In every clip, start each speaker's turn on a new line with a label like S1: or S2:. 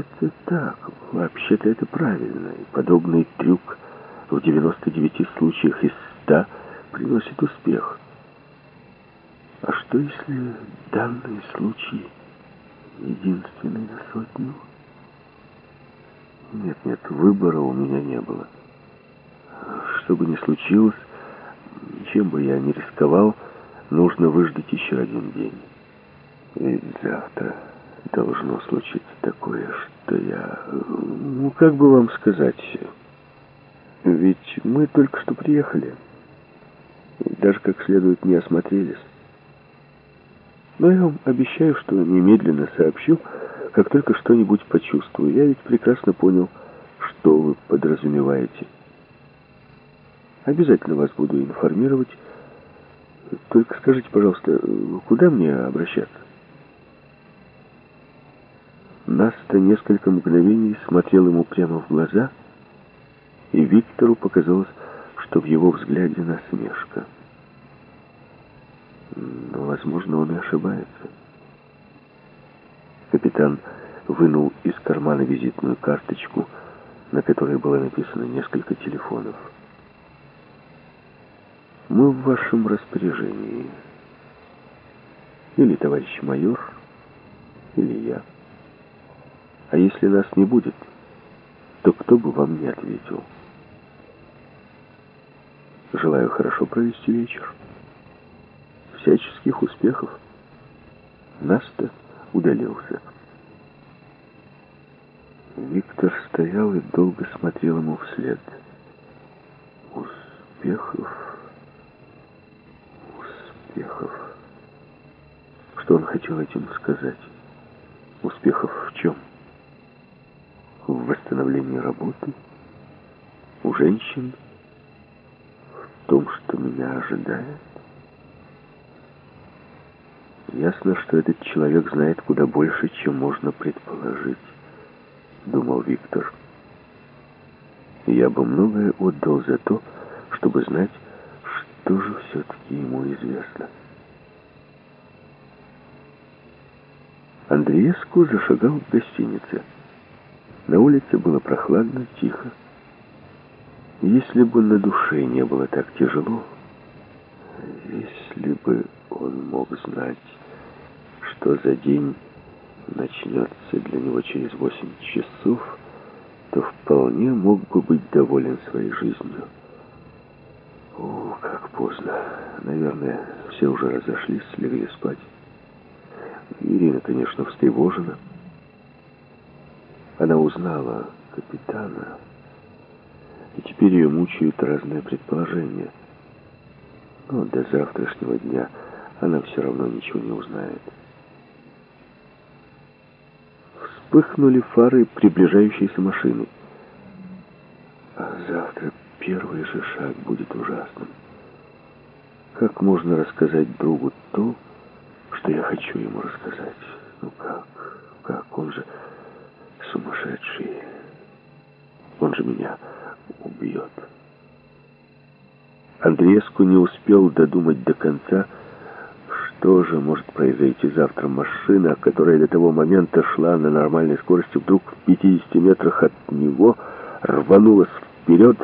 S1: Это так, вообще-то это правильно. И подобный трюк в 99 случаях из 100 приносит успех. А что если данный случай единственный на сотню? Нет, нет, выбора у меня не было. Что бы ни случилось, чем бы я ни рисковал, нужно выждать еще один день. Ведь завтра должно случиться такое, что я... Ну, как бы вам сказать... Ведь мы только что приехали. Даже как следует не осмотрелись. Но я вам обещаю, что немедленно сообщу, как только что-нибудь почувствую. Я ведь прекрасно понял, что вы подразумеваете. Обязательно вас буду информировать. Только скажите, пожалуйста, куда мне обращаться? Наста несколько мгновений смотрел ему прямо в глаза, и Виктору показалось, что в его взгляде насмешка. Но, возможно, он и ошибается. Капитан вынул из кармана визитную карточку, на которой было написано несколько телефонов. «Мы в вашем распоряжении. Или товарищ майор, или я». А если нас не будет, то кто бы вам не ответил? Желаю хорошо провести вечер. Всяческих успехов. Наста удалился. Виктор стоял и долго смотрел ему вслед. Успехов, успехов. Что он хотел этим сказать? Успехов в чем? В восстановлении работы, у женщин, в том, что меня ожидает. Ясно, что этот человек знает куда больше, чем можно предположить, думал Виктор. Я бы многое отдал за то, чтобы знать, что же все-таки ему известно. Андреевску зашагал в гостинице. На улице было прохладно, тихо. Если бы на душе не было так тяжело, если бы он мог знать, что за день начнется для него через восемь часов, то вполне мог бы быть доволен своей жизнью. О, как поздно. Наверное, все уже разошлись, легли спать. Ирина, конечно, встревожена. Она узнала капитана, и теперь ее мучают разные предположения. Но до завтрашнего дня она все равно ничего не узнает. Вспыхнули фары приближающейся машины. А завтра первый же шаг будет ужасным. Как можно рассказать другу то, что я хочу ему рассказать? Ну как? Он же сумасшедший. Же меня убьет. Андреевску не успел додумать до конца, что же может произойти завтра. Машина, которая до того момента шла на нормальной скорости, вдруг в 50 метрах от него рванулась вперед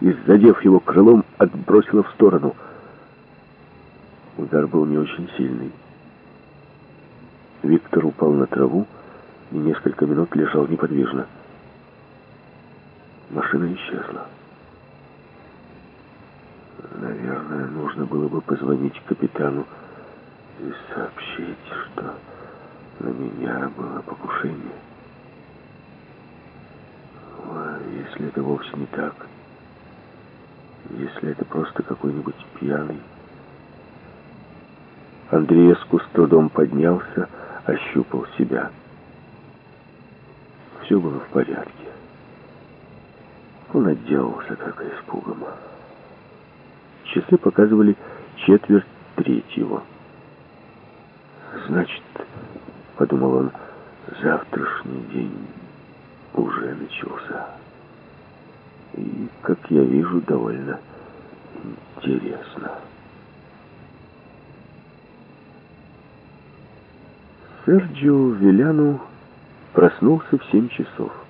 S1: и, задев его крылом, отбросила в сторону. Удар был не очень сильный. Виктор упал на траву, и несколько минут лежал неподвижно. Машина исчезла. Наверное, нужно было бы позвонить капитану и сообщить, что на меня было покушение. А если это вовсе не так? Если это просто какой-нибудь пьяный? Андреевску с трудом поднялся, ощупал себя все было в порядке. Он отделался только испугом. Часы показывали четверть третьего. Значит, подумал он, завтрашний день уже начался. И, как я вижу, довольно интересно. Серджио Виляну Проснулся в семь часов.